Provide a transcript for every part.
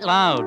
Loud.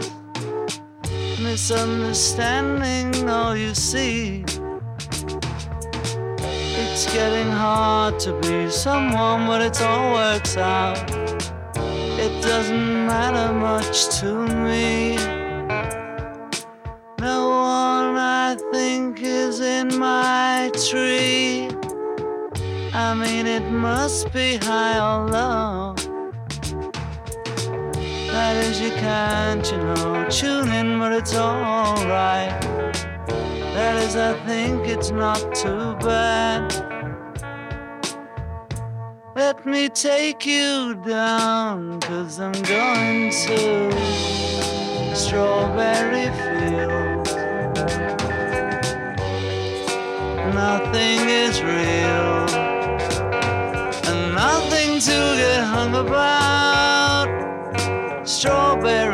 misunderstanding all you see. It's getting hard to be someone, but it all works out. It doesn't matter much to me. No one I think is in my tree. I mean, it must be high or low. That is, you can't, you know, tune in, but it's alright. That is, I think it's not too bad. Let me take you down, cause I'm going to Strawberry Fields. Nothing is real, and nothing to get hung about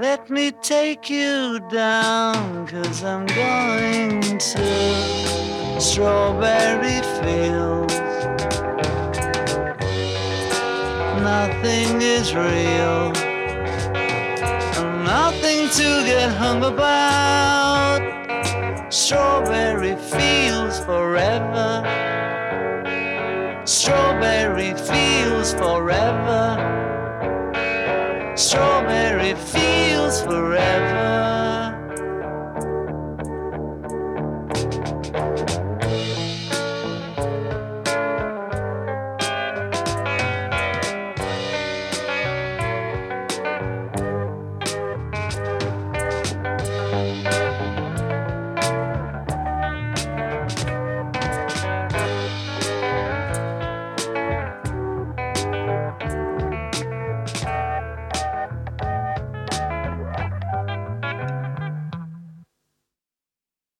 Let me take you down, cause I'm going to strawberry fields. Nothing is real, and nothing to get hung about. Strawberry fields forever. Strawberry fields forever. Forever.